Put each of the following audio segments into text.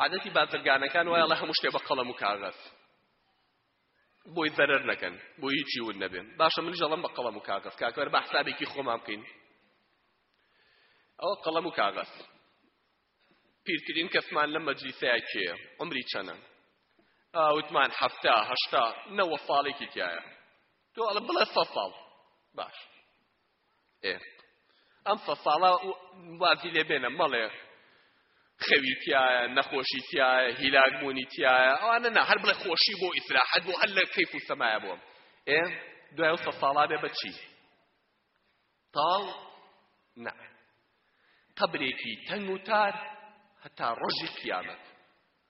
عادەتی بازرگانەکان وایە ئەڵێ هەموو شتێ بە قەڵەم و کاغەز بۆی زەرەر نەکەن بۆ هیچی ون نەبێن باشە منیش ئەڵەم بە قەڵەم و کاغەز کاکەر بە حسابێکی خۆمان بکەین ئەوە قەڵەم و کاغەز پیرترین کەسمان لە مەجلیسەیە کێ عمری چەنە وتمان حەفتا هەشتا نەوە ساڵێکی تایە تۆ ئەڵە بڵێ سە ساڵ باش ئەم سە ساڵە وازی لێ بێنە مەڵێ خەوی تایە نەخۆشی تایە هیلاک بوونی تایە ئەوانە نە هەر بڵێ خۆشی بۆ ئیسراحەت بۆ هەر لە کەیف و سەمایە بۆم ئێ دوای سە ساڵا بێ بەچی تاڵ نە قبرێکی تەنگ و تار هەتا ڕۆژی قیامەت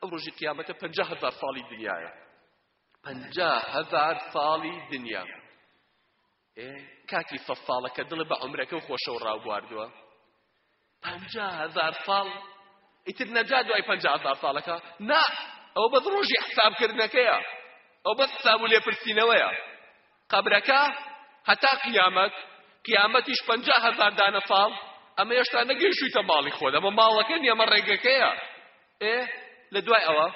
ئەم ڕۆژی قیامەتە پەنجا هەزار ساڵی دنیاە پەنجا هەزار ساڵی دنیا کاکی سە ساڵە کە دڵە بە عمرەکە و خۆشە و ڕاوبواردووە پەنجا هەزار ساڵ ئیتر نەجا دوای پەنجا هەزار ساڵەکە نا ئەو بەس ڕۆژی حسابکردنەکەیە ئەو بەس حساب و لێپرسینەوەیە قەبرەکە هەتا قیامەت، قیامەتیش پەنجا هەزار دانە ساڵ، ئەمە هێشتا نەگەیشتوویتە ماڵی خۆت، ئەمە ماڵەکە نییە، ئەمە ڕێگەکەیە. ئێ لە دوای ئەوە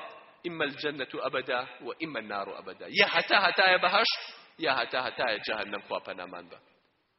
ئیمە الجەنەتو ئەبەدا و ئیمە النارو ئەبەدا، یا هەتا هەتایە بەهەشت یا هەتا هەتایە جەهەنەم، خوا پەنامان بە.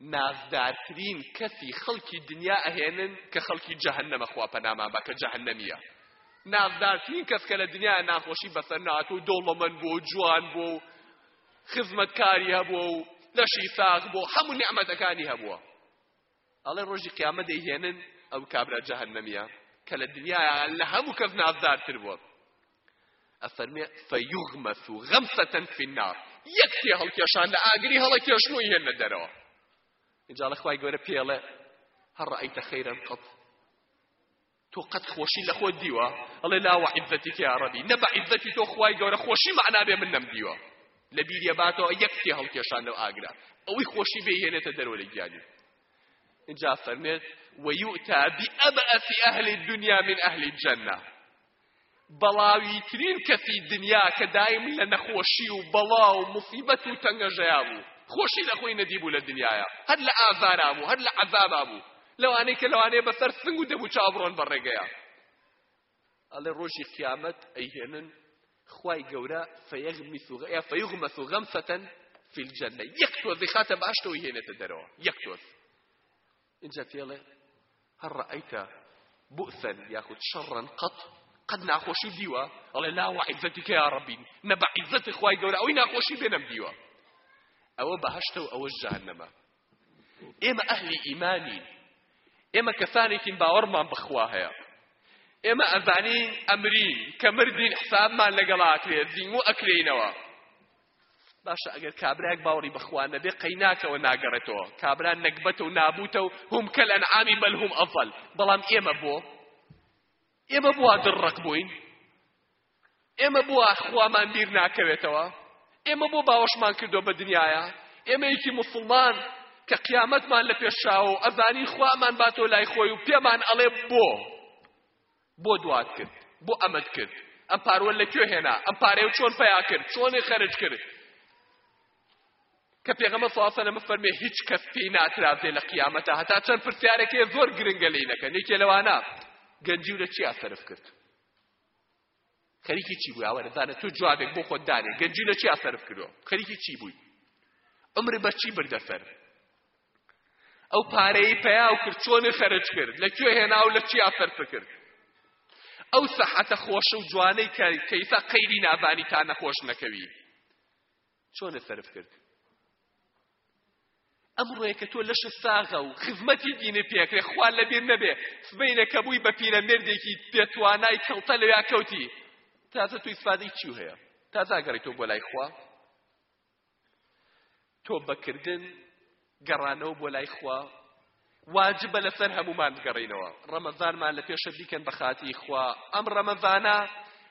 نازدارترین کەسی خەڵکی دنیا ئەهێنن کە خەڵکی جەهەنەمە خوا پەنامان با کە جەهەنەمیە نازدارترین کەس کە لە دنیا ناخۆشی بەسەر ناتۆ و دەوڵەمەند بۆ و جوان بۆ و خزمەتکاری هەبووە و لەشی ساغ بۆ هەموو نیعمەتەکانی هەبووە ئەڵێ ڕۆژی قیامە دەیهێنن ئەو کابرا جەهەنەمیە کە لە دنیا لە هەموو کەس نازدارتر بووە ئەفەرمێ فیغمس غمسە فی النار یەک تێ هەڵکێشان لە ئاگری هەڵە کێشنووی هێنە دەرەوە اینجا لە خوای گەورە پێڵێ هەر ڕەئیتە خەیرەن قەت تۆ قەت خۆشی لە خۆت دیوە ئەڵێ لا وعزەتی تیا ڕەبی نە بە عزەتی تۆ خوای گەورە خۆشی مەعنا بێ من نەم دیوە لە بیریە باتەوە یەک تێ هەڵکێشان لەو ئاگرا ئەوەی خۆشی بێ هێنێتە دەرەوە لە گیانی اینجا فەرمێت ويؤتى بأبأس أهل الدنيا من أهل الجنة بەڵاویترین کەسی دنیا کە دایم لە نەخۆشی و بەڵا و موسیبەت و تەنگەژەیا بوو خۆشی لە خۆی نەدیبوو لە دنیایا هەر لە ئازارا بوو هەر لە عەزابا بوو لەوانەی کە لەوانەیە بەسەر سنگ و دەبوو چاو بڕۆن بە ڕێگەیا ئەڵێ ڕۆژی قیامەت ئەیهێنن خوای گەورە فەیەغمیس و یا فەیغمەس و غەمسەتەن فی الجنە یەک تۆزی خاتە باشتەوەی هێنێتە دەرەوە یەک تۆز ئینجا پێڵێ هەر ڕەئەیتە بؤسەن یاخود شەڕەن قەت قەت ناخۆشی دیوە ئەڵێ لا وعیزەتی کە یا ڕەبی نە بە عیزەتی خوای گەورە ئەوەی ناخۆشی بێنەم دیوە ئەوە بەهەشتە و ئەوەش جەهەنەمە ئێمە ئەهلی ئیمانین ئێمە کەسانێکین باوەڕمان بەخوا هەیە ئێمە ئەزانین ئەمرین کە مردین حسابمان لەگەڵ ئاکرێت زیمو ئەکرێینەوە باشە ئەگەر کابرایەک باوەڕی بەخوا نەبێ قەیناکەوە ناگەڕێتەوە کابرا نەگبەتە و نابوتە و هم کەل ئەنعامی بەل هم ئەفەل بەڵام ئێمە بۆ ئێمە بووە دڕڕق بووین ئێمە بووە خوامان بیر ناکەوێتەوە ئێمە بۆ باوەشمان کردو بە دنیاە ئێمە یەکی مسلمان کە قیامەتمان لە پێشاوە و ئەزانی خوامان باتۆ لای خۆی و پێمان ئەڵێ بۆ بۆ دوات کرد؟ بۆ ئەمەت کرد؟ ئەم پاروە لە کوێ هێنا؟ ئەم پارەیە چۆن پیا کرد؟ چۆنی خەرج کرد؟ کە پێغەمە سواسە لەمە فەرمێ هیچ کەس پێی ناترازێ لە قیامەتە هەتا چەند پرسیارێکی زۆر گرنگە لی نەکەن یەکێ لەوانە گەنجی و لە چیا سەرف کرد؟ خەریکی چی بووی ئاوارە دانە تۆ جوابێک بۆ خۆت دانێ گەنجی لە چیا سەرف کردو خەریکی چی بووی عمر بە چی بردە سەر ئەو پارەی پیاو کرد چۆنی خەرج کرد لە کوێ هێناو لە چیا سەرف کرد ئەو سەحەتە خۆشە و جوانەی کە کەیسا قەیری نابانی تا نەخۆش نەکەوی چۆنە سەرف کرد ئەم ڕێکە تۆ لەشە ساغە و خزمەتی دینی پێکرێ خوا لەبیر نەبێ سبەینە کە بووی بە پیرە مردێکی پێتوانای کەڵتە لەویا کەوتی تازە تو ئیسفادەی چی هەیە تازاگەڕی تۆ بۆ لای خوا تۆ بەکردن گەڕانەوە بۆ لای خوا واجبە لەسەر هەمومان بگەڕینەوە ڕەمەزانمان لە پێشە بیکەن بە خاتی خوا ئەم ڕەمەزانە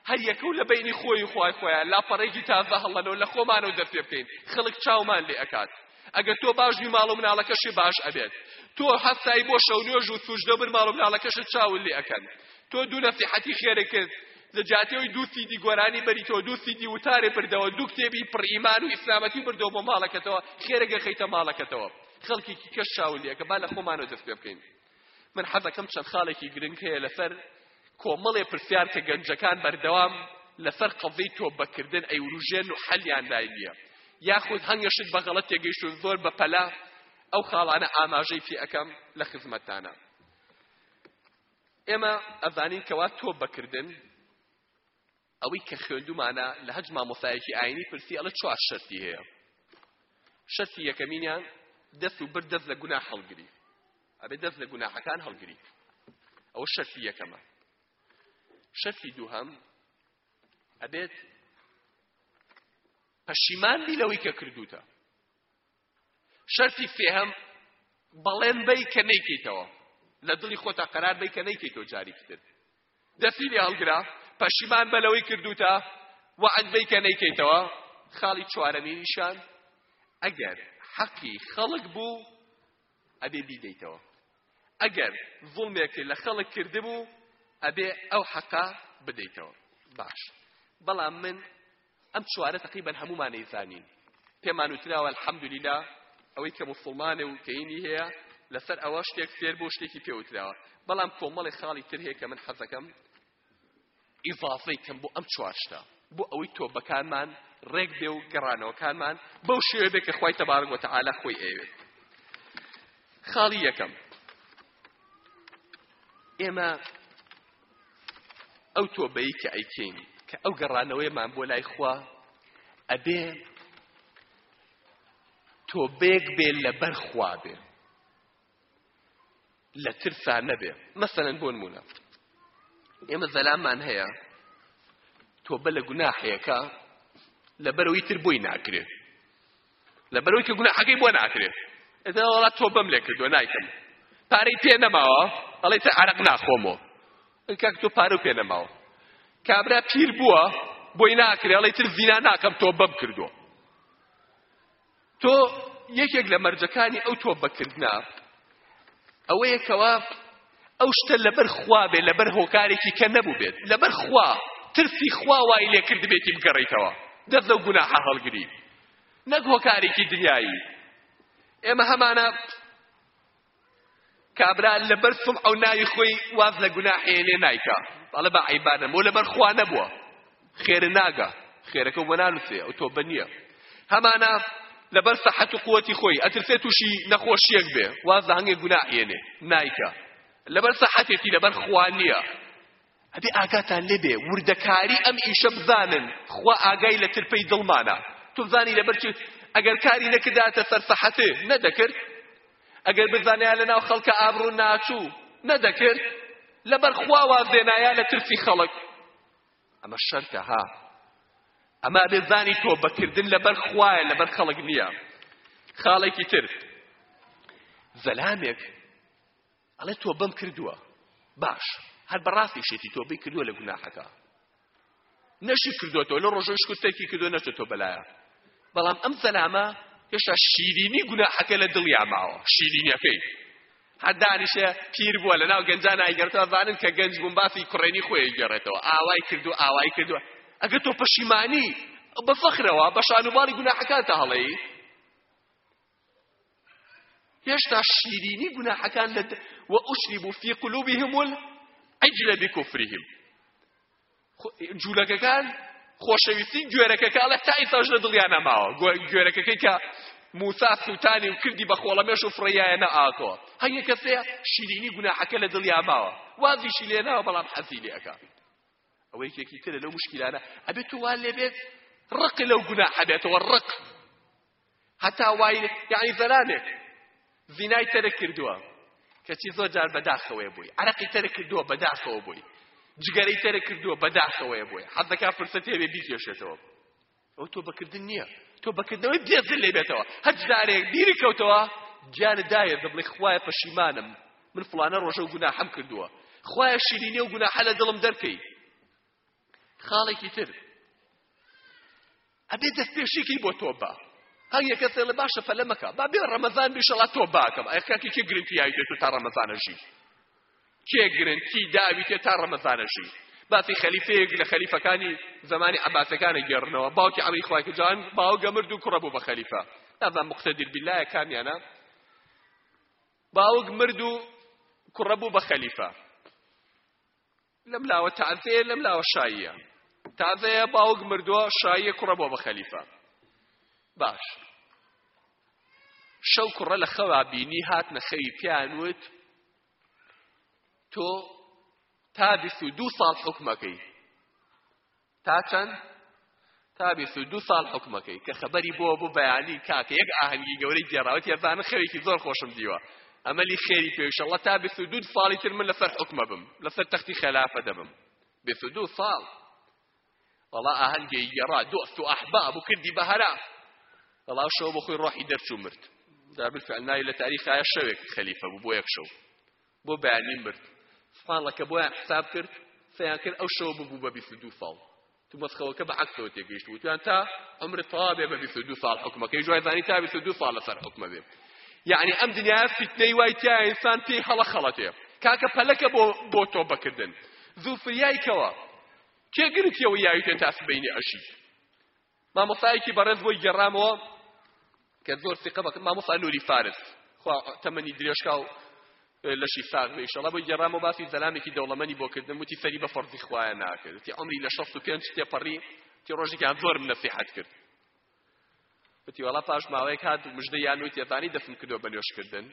هەر یەکەو لە بینی خۆی خوای خۆیان لاپەڕێکی تازە هەڵەنەوە لە خۆمانەوە دەست پێ بکەین خەڵک چاومان لێ ئەکات ئەگەر تۆ باش بی ماڵ و مناڵەکەشی باش ئەبێت تۆ هەستایی بۆ شەونێژ و سوژدە بر ماڵ و مناڵەکەشت چاول لێ ئەکەن تۆ دوو نەسیحەتی خێرەکرد لە جیاتی ئەوی دوو سیدی گۆرانی بەریتەوە دوو سیدی وتارێ بردەوە دوو کتێبی پڕ ئیمان و ئیسلامەتی بردەوە بۆ ماڵەکەتەوە خێرە گەخەیتە ماڵەکەتەوە خەڵکێکی کەش چاو لێکە با لە خۆمانەوە دەست پێ بکەین من حەزەکەم چەند خاڵێکی گرنگ هەیە لەسەر کۆمەڵێ پرسیار کە گەنجەکان بەردەوام لەسەر قەزەی تۆبەکردن ئەی وروژێن و حەلیان لای نییە یاخود هەنگەشت بە غەڵەت تێگەیشتون زۆر بە پەلا ئەو خاڵانە ئاماژەی پێ ئەەکەم لە خزمەتتانە ئێمە ئەزانین کەوا تۆ بەکردن ئەوەی کە خوێندومانە لە هەج مامۆسایەکی ئاینی پرسی ئەڵە چوار شەرتی هەیە شەرتی یەکەمینیان دەست و بر دەست لە گونا هەڵگری ئەبێ دەست لە گوناحەکان هەڵگری ئەوە شەرتی یەکەمە شەرتی دووهەم ئەبێت پەشیمان بی لەوەی کە کردوتە شەرتی سێهەم بەڵێن بەی کە نەیکەیتەوە لە دڵی خۆتا قەرار بەی کە نەیکەیتەوە جارێکی تر دەستی لێ هەڵگرە پەشیمان بە لەوەی کردوتە وعد بەی کە نەیکەیتەوە خاڵی چوارەمی نیشان ئەگەر حەقی خەڵک بوو ئەبێ بیدەیتەوە ئەگەر زوڵمێکی لە خەڵک کردبوو ئەبێ ئەو حەقا بدەیتەوە باش بەڵام من ئەم چوارە تەقریبەن هەموومانەی زانین پێمان وتراوە الحمدللە ئەوەی کە موسڵمانە و کەینی هەیە لەسەر ئەوە شتێک فێر بۆ شتێکی پێوتراوە بەڵام کۆمەڵی خاڵی تر هەیە کە من حەزەکەم ئیزافەی کەم بۆ ئەم چوارشتە بۆ ئەوەی تۆبەکانمان ڕێک بێ و گەڕانەوەکانمان بەو شێوێ بێ کە خی تەبارک وتەعاالە خۆی ئەوێت خاڵی یەکەم ئێمە ئەو تۆبەی کە ئەیکەین کە ئەو گەڕانەوەیمان بۆ لای خوا ئەبێ تۆبێک بێ لە بەرخوا بێ لە ترسا نەبێ مەسەن بۆ نمونە ئێمە زەلامان هەیە تۆبە لە گوناحەیەەکە لە بەرەوەی تر بۆی ناکرێت لەبەرەوەی کە گوناحەکەی بۆ ناکرێت ئەدە وڵا تۆبەم لێ کردووە نایکەم پارەی پێ نەماوە ئەڵێ تە عرق ناخۆمەوە کاک تۆ پارە پێ نەماوە کابرا پیر بووە بۆی ناکرێ ئەڵێ تر زینا ناکەم تۆبەم کردووە تۆ یەکێک لە مەرجەکانی ئەو تۆبەکردە ئەوەیەکەوە ئەو شتە لەبەر خوا بێ لەبەر هۆکارێکی کە نەبووبێت لەبەر خوا ترسی خوا وای لێ کردبێتی بگەڕیتەوە دەست لەو گوناحە هەڵگری نەک هۆکارێکی دنیایی ئێمە هەمانە کابرا لەبەر سڵ ئەو ناوی خۆی واز لە گوناحێنێ نایکا بەڵە بە عیبانە بۆ لەبەر خوا نەبووە خێرە ناگا خێرەکە بۆ نانوسێ ئەو تۆبە نییە هەمانە لەبەر سەحەت و قوتی خۆی ئەترسێ تووشی نەخۆشیەک بێ واز لە هەنگێ گوناهێنێ نایکە لەبەر سەحەتێتی لەبەر خوا نییە ئەبێ ئاگاتان لێبێ وردەکاری ئەم ئیشە بزانن خوا ئاگای لە ترپەی دڵمانە تو بزانی لەبەر چی ئەگەر کاری نەکرداتە سەر سەحەتێ نەدەکرد ئەگەر بزانیا لە ناو خەڵکە ئابڕوو ناچوو نەدەکرد لەبەر خوا وازێنایە لە ترسی خەڵک ئەمە شەرتە ها ئەمە ئەبێ زانی تۆ بەکردن لەبەر خوایە لەبەر خەڵک نییە خاڵێکی تر زەلامێک ئەڵێ تۆ بەم کردووە باش هەر بەڕاستی شێتی تۆ بی کردووە لە گوناحەکە نەشی کردوەتەوە لە ڕۆژۆی شکوتێکی کردو نەچێتەوە بەلایە بەڵام ئەم زەلامە هێشتا شیرینی گوناحەکە لە دڵیا ماوە شیرینیەکەی هەر دانیشێ پیر بووە لەناو گەنجان ئایگەڕێتەوە ئەڤانن کە گەنج بوون باسی کوڕێنی خۆی ئەیگێڕێتەوە ئاوای کردو ئاوای کردوە ئەگەر تۆ پەشیمانی بە فەخرەوە بە شانوباڵی گوناحەکانتە هەڵەیی هێشتا شیرینی گوناحەکان لە وئشربوا فی قلوبهم العجل بکفرهم جوولەکەکان خۆشەویستی گوێرەکەکە ئەڵێ تا ئیساش لە دڵیان نەماوە گوێرەکەکەی کە موسا سووتانی و کردی بە خۆڵەمێش و فڕیایە نە ئاکۆ هەر یە کەسێ شیرینی گوناحەکە لە دڵیان ماوە وازیشی لێ ناوە بەڵام حەزی لێ ئەکا ئەوە یەکێکی ترە لەو مشکلانە ئەبێت تو وان لێ بێت ڕق لەو گوناحە بێتەوە ڕق هەتا وای یەعنی زەلامێک زینای تەرک کردووە کەچی زۆر جار بەداخەوەیە بووی عەرەقی تەرک کردووە بەداخەوە بووی جگەرەی تەرک کردووە بەداخەوەیە بووی حەزەکە فرسەت هەیە بیکێشێتەوە ئەو تۆ بەکردن نییە تۆ بەکردنەوەی بێزر لێ بێتەوە هەر جارێک بیری کەوتەوە گیانە دایە دەبڵێ خوایە پەشیمانم من فڵانە ڕۆژە و گوناحەم کردووە خوایە شیرینی و گوناحە لە دڵم دەرکەی خاڵێکی تر ئەبێ دەستپێشێکی بۆ تۆ با هەر یەکە سێڵە باشە پەلە مەکە با بێ ڕەمەزان بیشەڵا تۆ باکەم ئەکاکی کێ گرنتی یاوی دێت تا ڕەمەزانە ژی کێ گرنتی داوی تێ تا ڕەمەزانە ژی باسی خەلیفەیەک لە خەلیفەکانی زمانی عباسەکانە گێڕنەوە باوکی عەڵی خوایکە جان باو گەمرد و کوڕە بوو بە خەلیفە نازان مقتدر بالله کامیانە باوک مرد و کوڕە بوو بە خەلیفە لەم لاوە تازەیە لەم لاوە شاییە تازەیە باوک مردووە شاییە کوڕە بۆ بە خەلیفە باش شەو کوڕە لە خەوا بینی هاتنە خەوی پیان وت تۆ تا بیست و دوو ساڵ حکومەکەی تا چەند تا بیست و دوو ساڵ حکومەکەی کە خەبەری بۆ بوو بەیانی کاکە یەک ئاهەنگی گەورەی گێڕاوت یەزانە خەوێکی زۆر خۆشم دیوە ئەمەلی خێری پێویشەڵە تا بیست و دوو ساڵی تر من لەسەر حکومە بم لەسەر تەختی خەلافە دەبم بیست و دوو ساڵ وەڵا ئاهەنگی گێڕا دۆست و ئەحباب و کردی بە هەرا وەڵا شەو بۆ خۆی ڕۆحی دەرچوو مرد دا بالفعل ناوی لە تاریخایە شەوێک خەلیفە بوو بۆ یەک شەو بۆ بەیانی مرد سپاڵەکە بۆیان حساب کرد سەیان کرد ئەو شەوە ببوو بە بیست و دوو ساڵ تو مەسخەوەکە بە عەکسەوە تێگەیشت وتیان تا عمرت تەوا بێ بە بیست و دوو ساڵ حکومەکەی جوای زانی تا بیست و دوو ساڵ لەسەر حکومە بێ یعنی ئەم دنیاە فیتنەی وای تیا ئینسان پێی هەڵە خەڵەتێ کاکە پەلەکە بۆ بۆ تۆ بەکردن زوو فریای کەوە کێ گرتیەوە یاوی پێ تا سبەینێ ئەشی مامۆستایەکی بەڕێز بۆی گێڕامەوە کە زۆر سیقە بەکەم مامۆستا نوری فارس خوا تەمەنی درێژکا و لەشی ساغ بێ ئیشەڵا بۆی گێڕامە باسی زەلامێکی دەوڵەمەنی بۆ کردم وتی سەری بە فەرزی خوایە ناکرد تی عمری لە شەست و پێنج تێپەڕی تی ڕۆژێکیان زۆرم نەسیحەت کرد وتی وەڵا پاش ماوەیەک هات مژدە یانوی تێزانی دەستم کردو بە نوێشکردن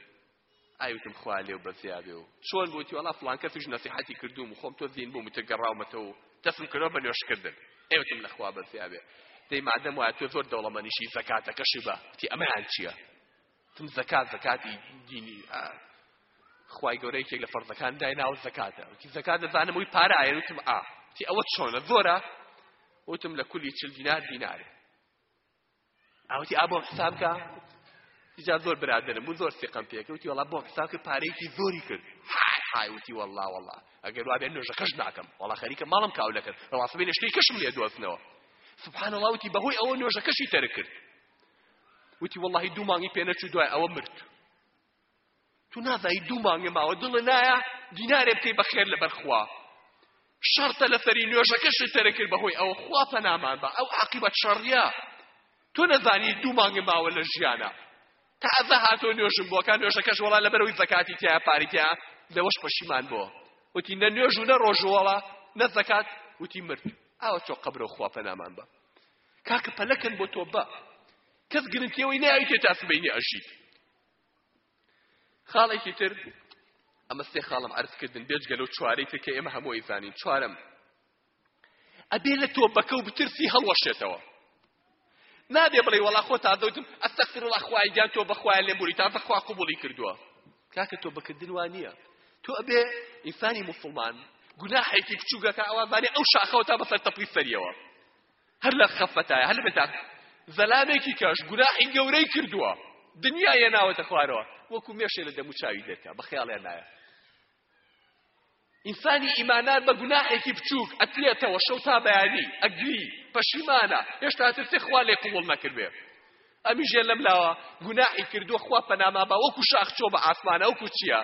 ئای وتم خوا لێو بەزیا بێ و چۆن بۆ وتی وەڵا فڵان کەسیش نەسیحەتی کردووم و خۆم تۆ زین بووم وتە گەڕاومەتەوە و دەستم کردەوە بە نوێژکردن ئێ وتم لە خوا بەزیا بێ دەی مادەم وایە تۆ زۆر دەوڵەمەنیشی زەکاتەکەشی بە وتی ئەمەیان چییە تم زەکات زەکاتی دینی خوای گەورە یەکێک لە فەرزەکان دای ناوە زەکاتە وتی زەکات دەزانم وی پارە ئاەن وتم ئا وتی ئەوە چۆنە زۆرە وتم لە کولی چل دینار دینارێ ئەوتی ئا بۆم حساب کە جا زۆر برادرم بوو زۆر سیقم پێکە وتی وەڵا بۆم حساب کرد پارەیەکی زۆری کرد های های وتی وەڵا وەڵا ئەگەر وابێ نوێژەکەش ناکەم وەڵا خەریکە ماڵم کاو لەکرد ڕەواسبێ لە شتەی کەشم لێ دۆزنەوە سبحان الله وتی بەهۆی ئەوە نوێژەکەشی تەرک کرد وتی واللهی دوو مانگی پێ نەچوو دوای ئەوە مرد تو نازایی دوو مانگە ماوە دڵە نایە دینارێ بکەی بەخێر لەبەر خوا شەڕتە لەسەری نوێژەکەشت تەرەکرد بەهۆی ئەوە خوا پەنامان بە ئەو عاقیبەت شەڕیە تۆ نەزانی دوو مانگە ماوە لە ژیانە تازە هاتۆ نوێژم بۆکە نوێژەکەش وەڵا لەبەرەوەی زەکاتی تیا پاری تیا لەوەش پەشیمان بۆ وتی نە نوێژ و نە ڕۆژوەڵا نە زەکات وتی مرد ئاوە تۆ قەبرە خوا پەنامان بە کاکە پەلەکەن بۆ تۆ بە کەس گرنتیەوەی ناویتێ تا سبەینی ئەژیت خاڵێکی تر ئەمە سێ خاڵم عرض کردن بێجگە لەو چوارەی تر کە ئێمە هەموو ئەیزانین چوارەم ئەبێ لە تۆبەکە و بترسی هەڵوەشێتەوە نابێ بڵێ وەڵا خۆ تا دەوتم ئەستەغفر الله خوای گیان تۆ بەخوای لێم بوری تا بەخوا قبوڵی کردووە کاکە تۆ بەکردن وا نییە تۆ ئەبێ ئینسانی موسڵمان گوناحێکی بچووگەکە ئەوە زانێ ئەو شاخەوە تا بەسەر تەپوی سەریەوە هەر لە خەفەتایە هەر لە بێتاقەتایە زەلامێکی کەش گوناحی گەورەی کردووە دنیای هێناوەتە خوارەوە وەکو مێشێ لە دەموچاوی دەرکا بە خەیاڵیان نایە ئینسانی ئیماندار بە گوناحێکی بچووک ئەتلێتەوە شەو تا بەیانی ئەگری پەشیمانە هێشتا ترسێ خوا لێ قوڵ نەکردێ ئەمیژێ لەم لاوە گوناحی کردووە خوا پەناما بە وەکو شاخ چۆ بە ئاسمانە وەکو چییە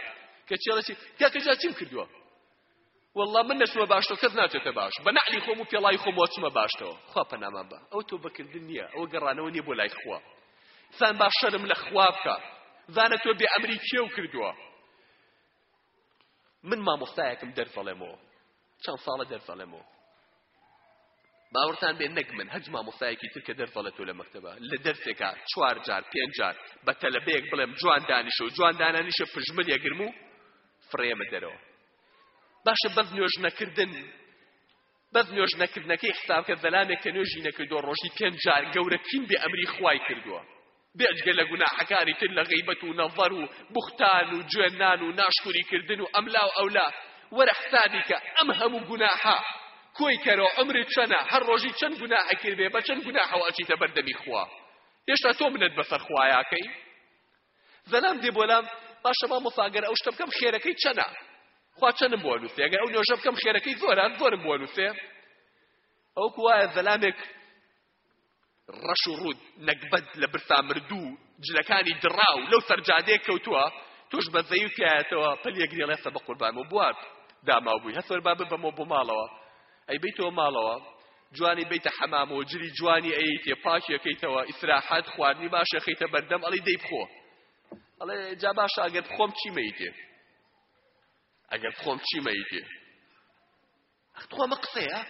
کە چێڵەچی تاکەجا چیم کردووە وەڵڵا من نەچمە باشتەوە کەس ناچێتە باش بە نەعلی خۆم و پێڵاوی خۆم وەچمە باشتەوە خوا پەنامان بە ئەوە تۆبەکردن نییە ئەوە گەڕانەوە نییە بۆ لای خوا سان باش شەرم لە خوا بکە زانە تۆ بێ ئەمری کێو کردووە من مامۆستایەکم دەرفەڵێمەوە چەند ساڵە دەرفەڵێمەوە باوەڕتان بێ نەک من هەرج مامۆستایەکی تر کە دەرزەڵێت تۆ لە مەکتەبە لە دەرسێکا چوار جار پێنج جار بە تەلەبەیەک بڵێم جوان دانیشە و جوان دانانیشە پژمن یەگرم و فڕێمە دەرەوە باشە بەس نوێژ نەکردن بەس نوێژ نەکردنەکەی حسابکە زەلامێک کە نوێژی نەکردو ڕۆژی پێنج جار گەورەترین بێ ئەمری خوای کردووە بێجگە لە گوناحەکانی تر لە غیبەت و نەظەر و بوختان و جوێننان و ناشکوری کردن و ئەملا و ئەولا، وەرە حسابی کە ئەم هەموو گوناحە کۆی کەرەوە عومرت چەنە هەر ڕۆژی چەند گوناحی کردبێ بە چەند گوناحەوە ئەچیتە بەر دەمی خوا هێشتا تۆ منەت بەسەر خوایاکەی زەلام دێ بۆلام باشە مامۆسا گەر ئەو شتە بکەم خێرەکەی چەنە خوا چەنم بۆ نووسێ ئەگەر ئەو نوێژە بکەم خێرەکەی زۆرە زۆرم بۆ نووسێ ئەو کوایە زەلامێک ڕەش و ڕوود نەگبەت لە برسا مردوو جلەکانی دڕاو لەو سەرجادەیە کەوتووە تۆش بە زەیو تایەتەوە پەلیەک لێڵێسە بە قوربان و بوات داماو بووی هەسەر با ببەمەوە بۆ ماڵەوە ئەی بیتەوە ماڵەوە جوانی بیتە حەمامەوە جلی جوانی ئەی تێ پاکیەکەیتەوە ئیسراحەت خواردنی باشەکەیتە بەردەم ئەڵی دەی بخۆ ئەڵێ جا باشە ئەگەر بخۆم چیمەیتێ ئەگەر بخۆم چیمەیتێ ئەخ تخوا مە قسەیە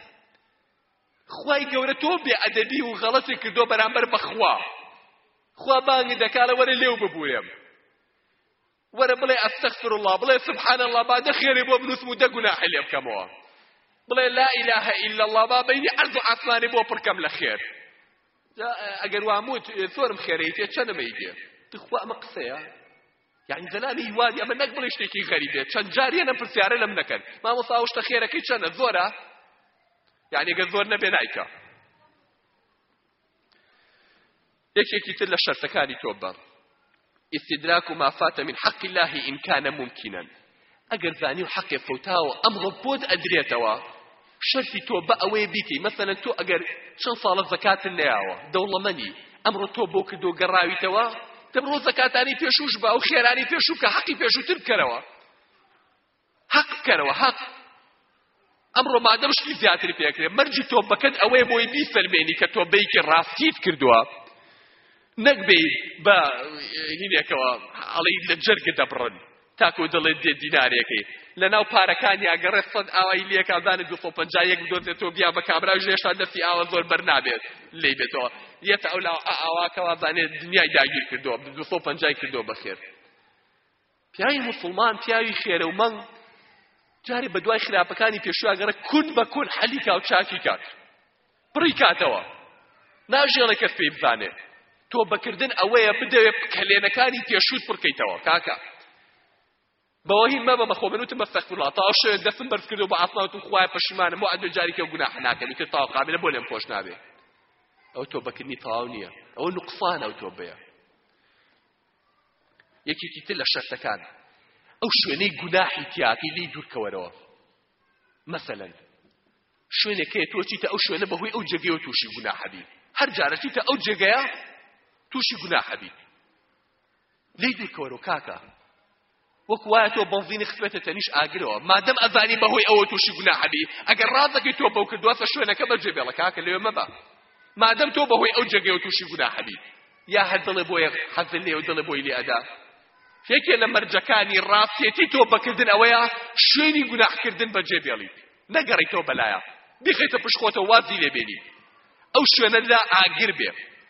خوای گەورە تۆ بێ ئەدەبی و غەڵەتی کردو بەرامبەر بەخوا خوا بانگی دەکارە وەرە لێو ببوورێم وەرە بڵێ ئەستەغفر الله بڵێ سبحان الله با دە خێرێ بۆ بنووسم و دە گوناحی لێ بکەمەوە بڵێ لا إله إلا الله با بینی عەرز و عاسمانی بۆ پڕکەم لە خێر ئەگەر واموت زۆرم خێرەی تێ چەندمەی تێ تخوا ئەمە قسەیە یعنی زەلامی وادی ئەمە نەک بڵێ شتێکی غەریبێ چەند جاریە نەم پرسیارە لەم نەکەن مامۆستا ئەو شتە خێرەکەی چەندە زۆرە یعنی گەر زۆر نەبێ نایکە یەکێکی تر لە شەرتەکانی تۆبە استدراك ما فات من حق الله إن كان ممكنا ئەگەر زانی و حەقێ فەوتاوە ئەمڕۆ بۆت ئەدرێتەوە شەرتی تۆ بە ئەوەیە بیکەی مەسەلەن تۆ ئەگەر چەند ساڵە زەکاتت نەیاوە دەوڵەمەنی ئەمڕۆ تۆ بۆ کردو گەڕاویتەوە دەبڕۆ زەکاتانی پێشوش بە ئەو خێرانی پێشوو کە حەقی پێشووتر بکەرەوە حەق بکەرەوە حەق ئەمڕۆ مادەم شتی زیاتر پێکرێ مەرجی تۆپەکەت ئەوەیە بۆی بیسەلمێنی کە تۆ بەیکی ڕاستیت کردووە نەک بێ بە هینێکەوە ئەڵی لە جەرگە دەبڕن تاکو دەڵێت دێ دینارێکی لە ناو پارەکانی ئەگەڕێت سەد ئاوای لەکدانە 250 بدۆزێت تۆ بیا بە کابرا ژێشتا دەستی ئاوە زۆر بەرنابێت لی بێتەوە یەت ئەو لا ئاواکەوازانێت دنیای داگیر کردووە 250 کردو بەخێر پیاوی موسڵمان پیاوی خێرە و مەنگ جارێ بە دوای خراپەکانی پێشوا گەڕە کورد بە کورد حەلی کا و چاکی کات پڕی کاتەوە ناژێڵە کەس پێی بزانێ تۆ بەکردن ئەوەیە بدەوێ کەلێنەکانی پێشوت پڕکەیتەوە کاکە بەوەهی مەبە بەخۆ منوتم بەستەخفرڵا تا شێ دەستم بەرز کردو بە ئاسماوتم خوای پەشیمانم بۆ ئەدوێ جاریکە و گوناح ناکەم تر تاو قابلە بۆ لێم خۆش نابێ ئەو تۆ بەکردنی تەواو نییە ئەوە نوقسانە ئەو تۆ بەیە یەکێکی تر لە شەرتەکان ئەو شوێنەی گوناحی تیاکەی لی دوورکەوەرەوە مەسەلەن شوێنێکەیە تۆ چیتە ئەو شوێنە بەهۆی ئەو جێگەیەوە تووشی گوناحەبی هەر جارە چیتە ئەو جێگەیە تووشی گوناحەبی لی دوورکەوەرەوە کاکە وەک وایە تۆ بەنزینی خستوێتە تەنیش ئاگرەوە مادەم ئەزانی بەهۆی ئەوە تووشی گوناحەبی ئەگەر ڕاست دەکەی تۆ بەو کردوواسە شوێنەکە بەجێ بێڵە کاکە لەوێ مەبە مادەم تۆ بەهۆی ئەو جێگەی و تووشی گوناحەبی یا هەر دڵێ بۆیە حەزل لێ و دڵێ بۆی لێ ئەدا یەکێ لە مەرجەکانی ڕاستێتی تۆ بەکردن ئەوەیە شوێنی گوناحکردن بەجێ بێڵیت نەگەڕی تۆ بەلایە بیخێتە پشخۆتە وازی لێ بێنی ئەو شوێنە لا ئاگر بێ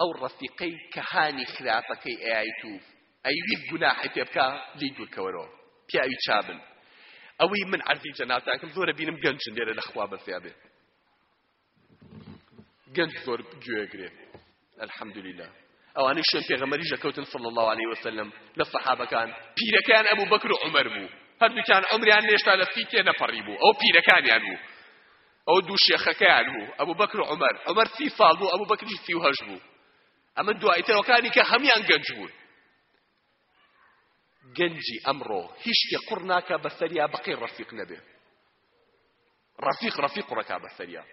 ئەو ڕەفیقەی کە هانی خراپەکەی ئەیایت و ئەیویست گوناحی پێ بکا لی دوورکەوەرەوە پیاوی چابن ئەوەی من عەرزی جەنابتان کەم زۆرە بینم گەنجن لێرە لە خوا بەزیا بێت گەنج زۆر گوێگرێ الحمدلله ئەوانەی شوێن پێغەمەری ژەکەوتن صلی الله عليه وسلم لە سەحابەکان پیرەکان ئەبوو بەکر و عمر بوو هەردووکیان عمریان نێشتا لە فیتێ نەپەڕی بوو ئەو پیرەکانیان بوو ئەوە دوو شێخەکەیان بوو ئەبوبەکر و عومەر عومەر سی ساڵ بوو ئەبوبەکریش سی و هەشت بوو ئەمە دوای ترەوەکانی کە هەمان گەنج بوون گەنجی ئەمڕۆ هیچ شتێ قڕ ناکە بەسەریا بەقەی ڕەفیق نەبێ ڕەفیق ڕەفیق قڕەکە بەسەریا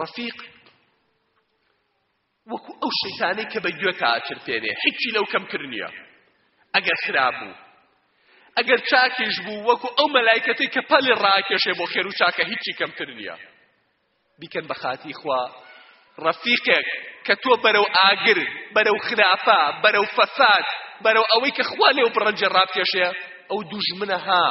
ڕەفیق وەکو ئەو شەیتانەی کە بە گوێتا ئەترپێنێ هیچی لەو کەمتر نییە ئەگەر خراپ بوو ئەگەر چاکیش بوو وەکو ئەو مەلایکەتەی کە پەلی ڕاکێشێ بۆ خێر و چاکە هیچی کەمتر نییە بیکەن بە خاتی خوا ڕەفیقێک کە تۆ بەرەو ئاگر بەرەو خراپە بەرەو فەساد بەرەو ئەوەی کە خوا لێو بڕەنجە ڕاکێشێ ئەو دوژمنە ها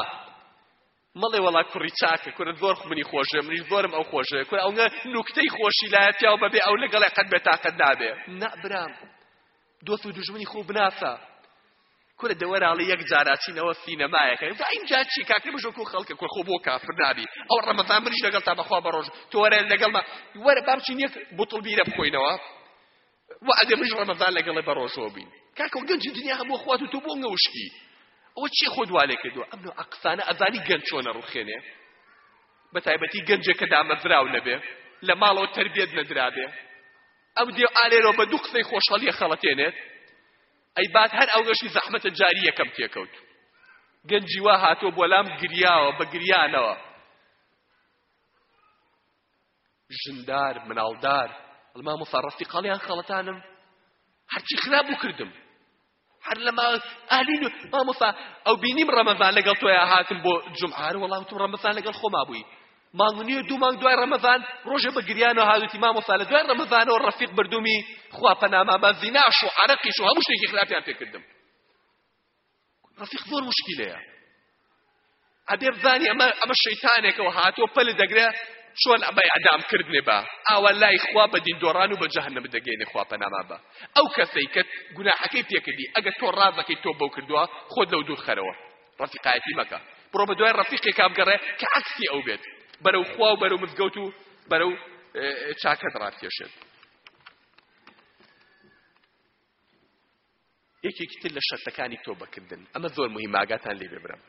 مەڵێ وەڵا کوڕی چاکە کورە زۆر منی خۆشێ منیش زۆرم ئەو خۆشێ کورە ئەونە نوکتەی خۆشی لایە پیاو بەبێ ئەو لەگەڵێ قەت بێتاقەت نابێ نا برام دۆست و دژمنی خۆ بناسە کورە دەوەراڵی یەک جاراچینەوە سینەمایەکە ئینجا چی کاکە بژۆ کۆ خەڵکە کۆ خۆ بۆ کافر نابی ئەو ڕەمەزان منیش لەگەڵ تا بەخوا بەڕۆژ تۆرە لەگەڵمە وەرە بابچین یەک بوتڵ بیرە بخۆینەوە وە ئەگەر مش ڕەمەزان لەگەڵێ بەڕۆژەوە بین کاکەوە گەنجی دنیا هەموو خوات و تۆ بۆ ئەنگە وشکی ئەوە چی خۆ دوالێ کردووە ئەم نوع قسانە ئەزانی گەنج چۆنە ڕوخێنێ بە تایبەتی گەنجێک کە دامەزراو نەبێ لە ماڵەوە تربێت نەدرابێ ئەم دێ ئالێرەوە بە دوو قسەی خۆشحاڵیە خەڵەتێنێت ئەی بات هەر ئەو گەشتی زەحمەتە جاری یەکەم تێکەوت گەنجی وا هاتۆ بۆ لام گریاوە بە گریانەوە ژندار مناڵدار ئەڵێ مامۆستا ڕەفتی قاڵیان خەڵەتانم هەرچی خراپ بوو کردم هەر لە ئەهلی مامۆستا ئەو بینیم ڕەمەزان لەگەڵ تۆیا هاتم بۆ جمعار وەڵام تم ڕەمەزان لەگەڵ خۆما بووی مانگ نییە دوو مانگ دوای ڕەمەزان ڕۆژێ بە گریان و هاوتی مامۆستا لە دوای ڕەمەزانەوە ڕەفیق بردومی خوا پەناما بە زیناش و عەرەقیش و هەموو شتێکی خراپیان پێکردم ڕەفیق زۆر مشکیلەیە ئەبێ بزانی ئەمە ئەمە شەیتانێکەوە هاتووە پەل دەگرێ چۆن ئەمە ئەدام کردنێ بە ئاوا لای خوا بە دیندۆران و بە جەهنم دەگەینێ خوا پەناما بە ئەو کەسەی کە گوناحەکەی پێکردی ئەگە تۆ ڕازەکەی تۆ بەو کردووە خۆت لەو دوور خەرەوە ڕەفیقایەتی مەکە بڕۆ بە دوای ڕەفیقێکا بگەڕێ کە عەکسی ئەو بێت بەرەو خوا و بەرەو مزگەوت و بەرەو چاکەت ڕابکێشێت یەکێکی تر لە شەرتەکانی تۆبەکردن ئەمە زۆر مهمە ئاگاتان لێ بێ برام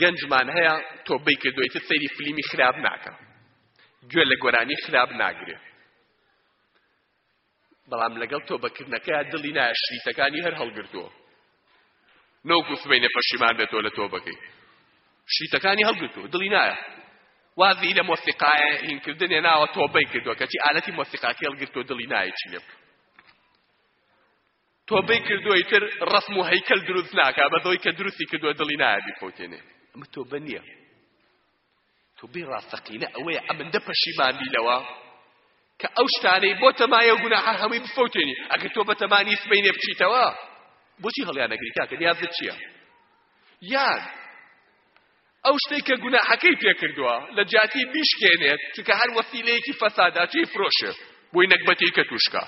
گەنجمان هەیە تۆبەی کردووی تر سەیری فلیمی خراپ ناکە گوێ لە گۆرانی خراپ ناگرێ بەڵام لەگەڵ تۆبەکردنەکە دڵی نایە شریتەکانی هەر هەڵگرتووە نەوەکو سبەینێ پەشیمان بێتەوە لە تۆبەکەی شریتەکانی هەڵگرتووە دڵی نایە وازی لە مۆسیقایە هینکردنێ ناوە تۆبەی کردووە کەچی ئالەتی مۆسیقاکی هەڵگرتووە دڵی نایە چی لێ بکە تۆبەی کردووە ئیتر ڕەسم و هەیکەل دروست ناکا بەدڵی کە دروستی کردووە دڵی نایە بیفەوتێنێ ئەمە تۆبە نییە تۆبەی ڕاستەقینە ئەوەیە ئەمەندە پەشیمان بی لەوە کە ئەو شتانەی بۆ تەمایە و گوناحە هەمووی بفەوتێنی ئەگەر تۆ بە تەمانی سبەینێ بچیتەوە بۆچی هەڵیان نەگری کاکە نیازت چییە یان ئەو شتەی کە گوناحەکەی پێ کردووە لە جیاتی بیشکێنێت، چونکە هەر وەسیلەیەکی فەسادە، چی فرۆشێ بۆی نەگبەتی کە توش کا.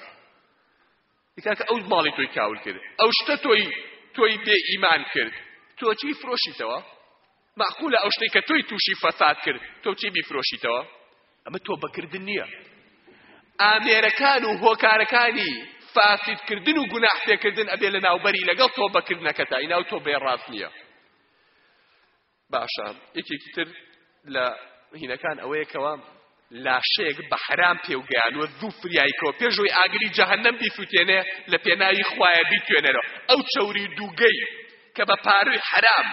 ای کاکە ئەو ماڵی تۆی کاول کرد، ئەو شتە تۆی تۆی بێ ئیمان کرد، تۆ چی فرۆشیتەوە؟ معقولە ئەو شتەی کە تۆی تووشی فەساد کرد، تۆ چی بیفرۆشیتەوە؟ ئەمە تۆبەکردن نییە. ئامێرەکان و هۆکارەکانی فاسدکردن و گوناح پێکردن ئەبێ لە ناوبەری لەگەڵ تۆبەکردنەکەتا، ئیناو تۆبەیە ڕاست نییە. باشە یەکێکی تر لە هینەکان ئەوەیە کەوا لاشەیەک بە حرام پێوگەیانوە دوو فریایکەوە پێشەوەی ئاگری جەهنم بیسووتێنێ لە پێناوی خوایە بیتوێنەرەوە ئەو چەوری دووگەی کە بە پاروی حرام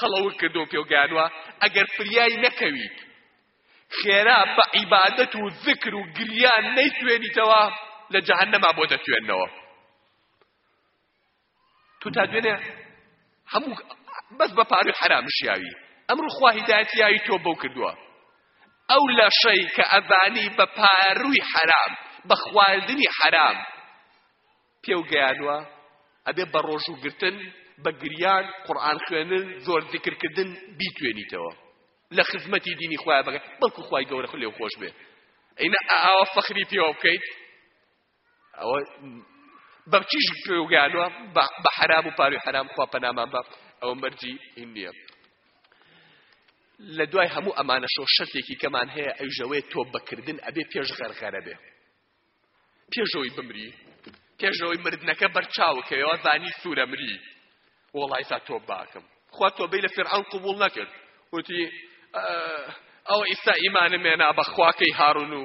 قەڵەوە کردو پێوگەیانوە ئەگەر فریای نەکەویت خێرا بە عیبادەت و ذکر و گریان نەیتوێنیتەوە لە جەهنەما بۆ دەتوێنەوە تو تا دوێنێ هەموو بەس بە پارەی حەرام ژیاوی ئەمڕۆ خوا هیدایەتی یاوی تۆ بەو کردووە ئەو لەشەی کە ئەزانی بە پاروی حەرام بە خواردنی حەرام پێو گەیانوە ئەبێ بە ڕۆژوو گرتن بە گریان قورآن خوێنن زۆر ذکرکردن بیتوێنیتەوە لە خزمەتی دینی خۆیان بەگە بەڵکو خی گەورە خلێ خۆش بێ ئەینە ئاوا فەخری پێوە بکەیت ئەوە بە چیش پێوگانوە بە حرام و پاوی حرام خوا پەنامان بە ئەوە مەرجی هین نییە لە دوای هەموو ئەمانەشۆ شەتێکی کەمان هەیە ئەوژەوەی تۆ بەکردن ئەبێ پێش غەرغەرە بێ پێشەوەی بمری پێشەوەی مردنەکە بەرچاوکەوە زانی سوورەمری وڵی تا تۆ باکەم خوا تۆ بی لە فرعون قبول نەکرد وتی ئەو ئیستا ئیمانە مێنا بە خواکەی هارون و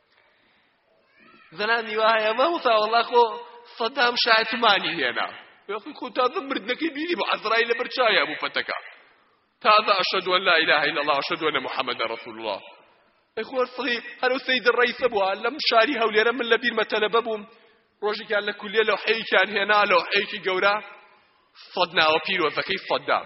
زەنانی وایە مە وتاوەڵا خۆ سەدام شایەتمانی هێنا یاخی خۆ تازە مردنەکەی بینی بۆ عەزرای لە بەرچاویا بوو پەتەکە تازە ئەشهد ان لا اله الا الله اشهد ان محمد رسول الله خۆر سڵی هەرو سید ڕیسە بووە لەم شاری هەولێرە من لە بیرمە تەلەبە بووم ڕۆژێکیان لە کولیە لەو حەیەکیان هێنا لەو حەیەکی گەورە سەد ناوە پیرۆزەکەی سەدام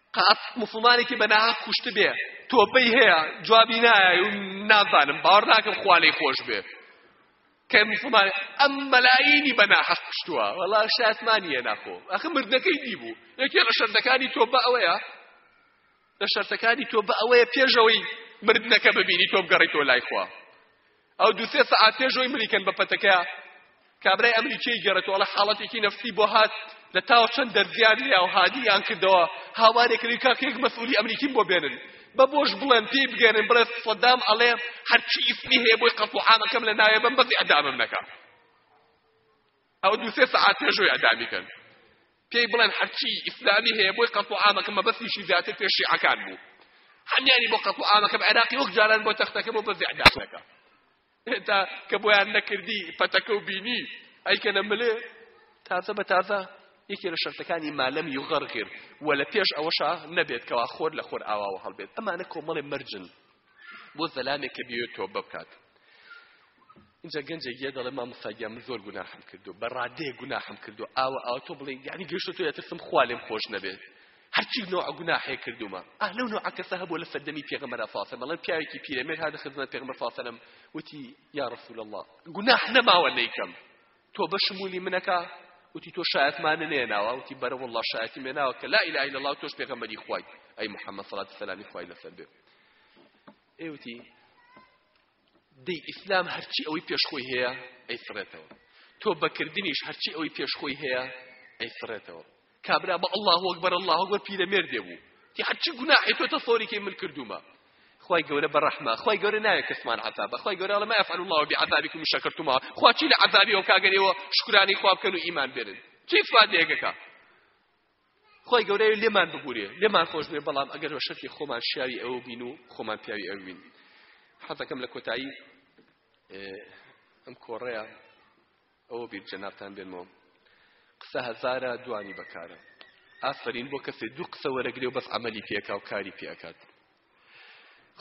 قاف موسڵمانێکی بە ناهەق کوشتبێ تۆبەی هەیە جوابی نایە و نازانم باوەڕ ناکەم خوا لێی خۆش بێ کە موسڵمان ئەم مەلایینی بە ناحەق کوشتووە وەڵا شاتمان نیە ناخۆ ئەخە مردنەکەی دیبوو یەکێ لە شەردەکانی تۆ بە ئەوەیە لە شەرتەکانی تۆ بە ئەوەیە پێشەوەی مردنەکە ببینی تۆ بگەڕی تۆ لای خوا ئەو دوو سێ سەعات پێش ئەوەی ملیکەن بە پەتەکە کابرای ئەمریکیی گەڕێتەوە لە حاڵەتێکی نەفسی بۆ هات لە تاو چەند دەرزیان لیا و هادییان کردەوە هاوارێک کردی کاکە یەک مەسئولی ئەمریکیم بۆ بێنن بە بۆش بڵێن پێی بگەێنن بڵێ سەدام ئەڵێ هەرچی ئیسمی هەیە بۆی قەتڵعامەکەم لە ناوێ بم بەس ئەدامم نەکە ئەوە دوو سێ سەعات پێشوی ئەدامی کەن پێی بڵێن هەرچی ئیسلامی هەیە بۆی قەتڵ عامەکە مەبەستیشی زیاتر پێش شیعەکان بوو هەمیانی بۆ قەتڵ عامەکە بە عێراقی وەک جاران بۆ تەختەکە بۆ بەزی عداڵەکە هێتا کە بۆیان نەکردی پەتەکە و بینی ئەیکەنە ملێ تازە بە تازە یەکێ لە شەرتەکانی مالەم یوغەرغیر و لە پێش ئەوەشا نەبێت کەوا خۆر لە خۆر ئاواوە هەڵبێت ئەمانە کۆمەڵێ مەرجن بۆ زەلامێک کە بێوێت تۆبە بکات اینجا گەنجێک یە دەڵێ مامۆستا گیان من زۆر گوناحم کردو بە ڕادەیە گوناحم کردو ئاوە ئاوە تۆ بڵێ یعنی گەشتە تۆ ئەترسم خوا لێم خۆش نەبێت هەرچی نوع گوناحێ کردومە ئاه لەو نوع کەسە هەبوو لە سەردەمی پێغەمبەر فاصل بەڵێ پیاوێکی پیرەمێر هاتە خزمەت پێغەمبەر فاصلم وتی یا رسول الله گوناح نەماوە نیکەم تۆ بە شمولی منەکە وتی تۆ شایەتمانە نێناوە وتی بەرە والله شایەتی مێناوە کە لا اله الا الله تۆش پێغەمبەری خوای ئەی محمد صلوات سلامی خوای لەسەر بێ ئێوتی دەی ئیسلام هەرچی ئەوەی پێشخۆی هەیە ئەیسڕێتەوە تۆ بەکردنیش هەرچی ئەوەی پێشخۆی هەیە ئەیسڕێتەوە کابرا بە اللە اکبر اللە اکبر پیرەمێردێ بوو تی هەرچی گوناحی تۆ تەسەوری کەی من کردومە خوای گەورە بەڕەحمە خوای گەورە ناوێت کەسمان عذابە خوای گەورە لە ما يفعل الله بعذابكم إن شكرتم خوا چی لە عذابی ئەو کاگەرەوە شکرانی خوا بکەن و ئیمان بێنن چی فادەیەکەکە خوای گەورە لێمان ببورێ لێمان خۆش بێ بەڵام ئەگەر بە شەرکی خۆمان شیاوی ئەو بین و خۆمان پیاوی ئەو بین حەزەکەم لە کۆتایی ئەم کۆڕەیە ئەوە بیر جەنابتان بێنمەوە قسە هەزارە دوانی بەکارە ئافرین بۆ کەسێ دوو قسە وەرەگرێ و بەس عملی پێکا و کاری پێکات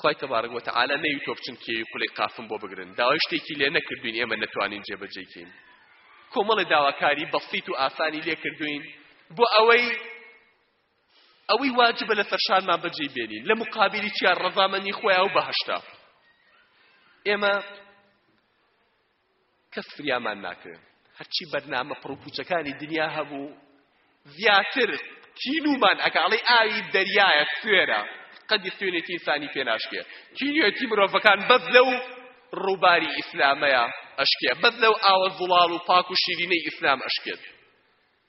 خی تەبارک وە تەعالا نەوی تۆ بچن کێوی قولەی قافم بۆ بگرن داوای شتێکی لێ نەکردوین ئێمە نەتوانین جێبەجێکەین کۆمەڵی داواکاری بەسیت و ئاسانی لێ کردوین بۆ ئەوەی ئەوەی واجبە لە سەرشانمان بەجێ بێنین لە مقابلی چیان ڕەزامەنی خۆیان و بەهشتا ئێمە کەس فریامان ناکەوێ هەرچی بەرنامە پڕوپوچەکانی دنیا هەبوو زیاتر تینومان ئەکا ئەڵێ ئاوی دەریایە سوێرە قەدی سوێنێتی ئینسانی پێ ناشکێ تینوێتی مرۆڤەکان بەس لەو ڕووباری ئیسلامەیە ئەشکێ بەس لەو ئاوە زوڵاڵ و پاک و شیرینەی ئیسلام ئەشکێت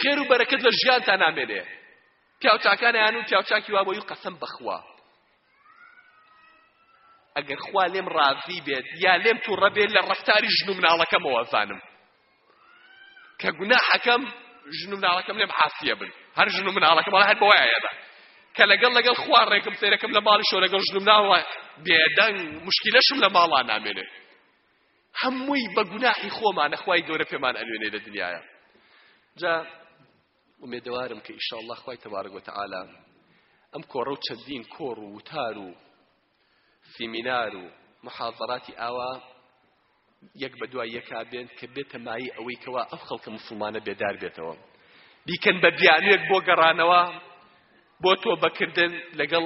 خێر و بەرەکەت لە ژیانتا نامێنێ پیاو چاکانە یان و پیاو چاکی وابۆی و قەسەم بەخوا ئەگەر خوا لێم ڕازی بێت یا لێم تووڕە بێت لە ڕفتاری ژن و مناڵەکەمەوە زانم کە گوناحەکەم ژن و مناڵەکەم لێم عافیە بن هەر ژن و مناڵەکەم وڵا هەر بەوایەدا کە لەگەڵ لەگەڵ خوا ڕێکم سێرەکەم لە ماڵی شۆ لەگەڵ ژن و مناڵە بێدەنگ مشکلەشم لە ماڵا نامێنێت هەمووی بە گوناحی خۆمانە خوای گەورە پێمان ئەنوێنێ لە دنیاە جا ئومێدەوارم کە ئیشاءالله خوای تەبارەک وتعالی ئەم کۆڕە و چەندین کۆڕ و وتار و سیمینار و محاضراتی ئاوا یەک بە دوای یەکا بێن کە بێتە مایی ئەوەی کەوا ئەو خەڵکە مسلمانە بێدار بێتەوە بیکەن بە بیانوێک بۆ گەڕانەوە بۆ تۆبەکردن لەگەڵ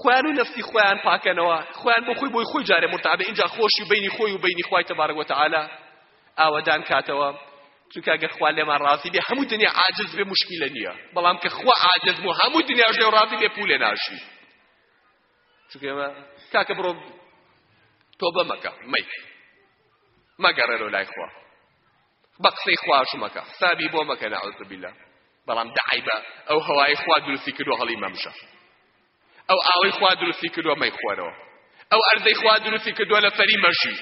خۆیان و نەفسی خۆیان پاکەنەوە خۆیان بۆ خۆی بۆی خۆی جارێ مرتابە ئینجا خۆشی بینی خۆی و بینی خوای تبارک وتعالی ئاوەدان کاتەوە چونکە ئەگەر خوا لێمان ڕازی بێ هەموو دنیا عاجز بێ مشکلە نییە بەڵام کە خوا عاجز بوو هەموو دنیاش لێ ڕازی بێ پولێ ناشی چونکە ئێمە کاکە بڕۆ تۆبە مەکە مەی مەگەڕێرەوە لای خوا بەقسەی خواش مەکە حسابی بۆ مەکە نعوذ بالله بەڵام دەعیبە ئەو هەوای خوا دروستی کردو هەڵی مەمشە ئەو ئاوەی خوا دروستی کردو مەی خۆرەوە ئەو ئەرزەی خوا دروستی کردو لە فەری مەژی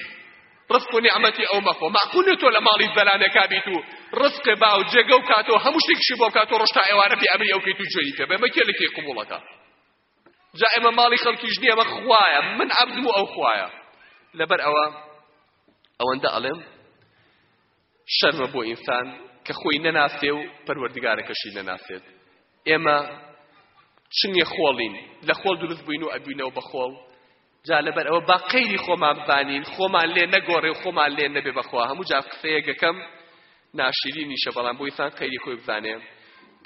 ڕزق و نیعمەتی ئەو مەخۆ ماقولە تۆ لە ماڵی زەلانەکە بیت و ڕزق با و جێگە و کاتەوە هەموو شتێکشی بۆ بکات و ڕۆژ تا ئێوارە بێ ئەمری ئەو کەیت و جوێنی پێ بێ مەکێ لەکەی قبوڵەکە جا ئێمە ماڵی خەڵکیش نییە ئەمە خوایە من عەبدم و ئەو خوایە لەبەر ئەوە ئەوەندە ئەڵێم شەرمە بۆ ئینسان کە خۆی نەناسێ و پەروەردگارەکەشی نەناسێت ئێمە چنیە خۆڵین لە خۆڵ دروست بووین و ئەبوینەوە بە خۆڵ جا لەبەر ئەوە با قەیری خۆمان ببانین خۆمان لێ نەگۆڕێ و خۆمان لێ نەبێ بەخوا هەموو جار قسەیەک دەکەم ناشیرینیشە بەڵام بۆ ئینسان قەیری خۆی بزانێ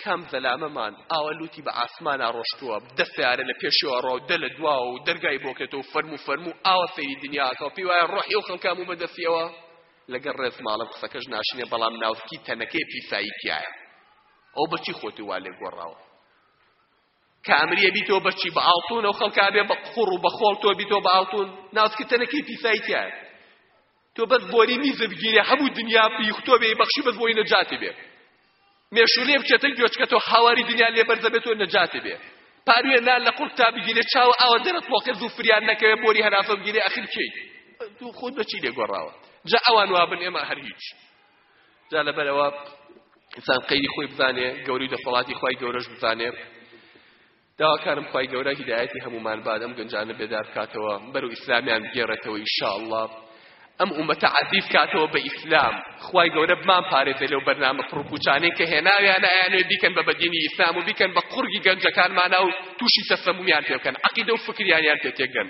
کام زەلامەمان ئاوا لوتی بە ئاسمانا ڕۆشتووە دە سیارە لە پێشەوە ڕۆ دە لە دواوە و دەرگای بۆکێتەوە فەرمو فەرمو ئاوا سەیری دنیاکەەوە پێی وایە ڕۆحی و خەڵکام و بەدەستیەوە لەگەڵ ڕێز ماڵم قسەکەش ناشینێ بەڵام ناوسکی تەنەکەی پیسایی تایە ئەو بەچی خۆتی وا لێ گۆڕاوە کە ئەمریە بیتەوە بەچی بە ئاڵتون ئەو خەڵکا بێ بە قوڕ و بە خۆڵ تۆ بیتەوە بە ئاڵتون ناسکە تەنەکەی پیسای تیایە تۆ بەس بۆری میزە بگیرێ هەموو دنیا بیختۆ بێ بەخشی بەس بۆی نەجاتی بێ مێشولێ بچێتە گوێچکە تۆ هاواری دنیا لێ بەرزە بێت تۆ نەجاتی بێ پاروێ نان لە قورتا بگیرێ چاو ئاوە دەرە تۆقێ زوو فریان نەکەوێ بۆری هەنافە بگیرێ ئەخر کێی دوو خۆت بەچی لێ گۆڕاوە جا ئەوان وابن ئێمە هەر هیچ جا لەبەرەوە ئینسان قەیری خۆی بزانێ گەوری دەسەڵاتی خی گەورەش بزانێ داواکارم خی گەورە هیدایەتی هەمومان بعد ئەم گەنجانە بێدار بکاتەوە بەرو ئیسلامیان بگێڕێتەوە ئیشاءله ئەم ئومەتە عزیز کاتەوە بە ئیسلام خی گەورە بمان پارێزێ لەو بەرنامە پڕکوچانەی کە هێناویانە ئەیانێ بیکەن بە بەدینی ئیسلام و بیکەن بە قڕگی گەنجەکانمانە و تووشی تەسەمومیان پێ بکەن عقیدە و فکریانیان پێ تێکدەن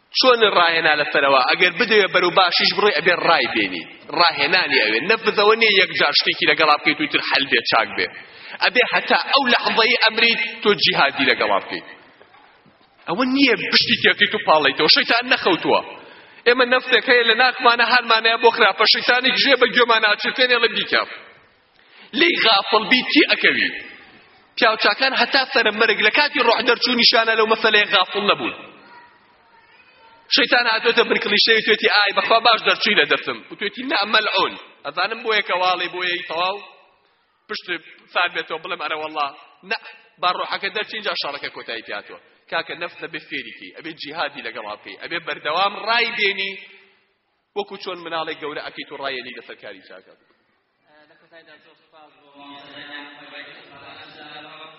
چۆن ڕاهێنا لەسەرەوە ئەگەر بدەوێ بەرەو باشیش بڕۆی ئەبێ ڕای بێنی ڕاهێنانی ئەوێ نەفزەوە نیە یەکجار شتێکی لەگەڵا بکەیت و تر حەل بێ چاک بێ ئەبێ هەتا ئەو لەحظەی ئەمریت تۆ جیهادی لەگەڵا بکەیت ئەوە نییە بشتی تێکەیت و پاڵیتەوە شەیتان نەخەوتووە ئێمە نەفسێک هەیە لە ناخمانە هەرمانەیە بۆ خراپە شەیتانی گژێ بە گوێمان ناچێتێنێڵە بیکەم لێی غافڵ بیت تی ئەکەوی پیاوچاکان هەتا سەرە مەرگ لە کاتی ڕۆح دەرچوونیشانە لەو مەسەلەیە غافڵ نەبوون شەیتان هاتۆتە بنکڵیشەی توێتی ئای بەخوا باش دەرچووی لە دەرسم وتوێتی نا مەلعون ئەزانم بۆیە کە واڵێ بۆیەی تەواو پشت سار بێتەوە بڵێم ئەرە وەڵڵا نە با ڕۆحەکە دەرچی اینجا شەڕەکە کۆتایی پێاتوە کاکە نەفس دەبێ فێریکی ئەبێ جیهادی لەگەڵا بکەی ئەبێ بەردەوام ڕای بێنی وەکو چۆن مناڵێک گەورە ئەکەیت و ڕایێنی لەسەر کاری چاکە. لە کۆتایدا زۆر سوپاس بۆ مامۆستایان کە بە گشت پارانەشدانەوە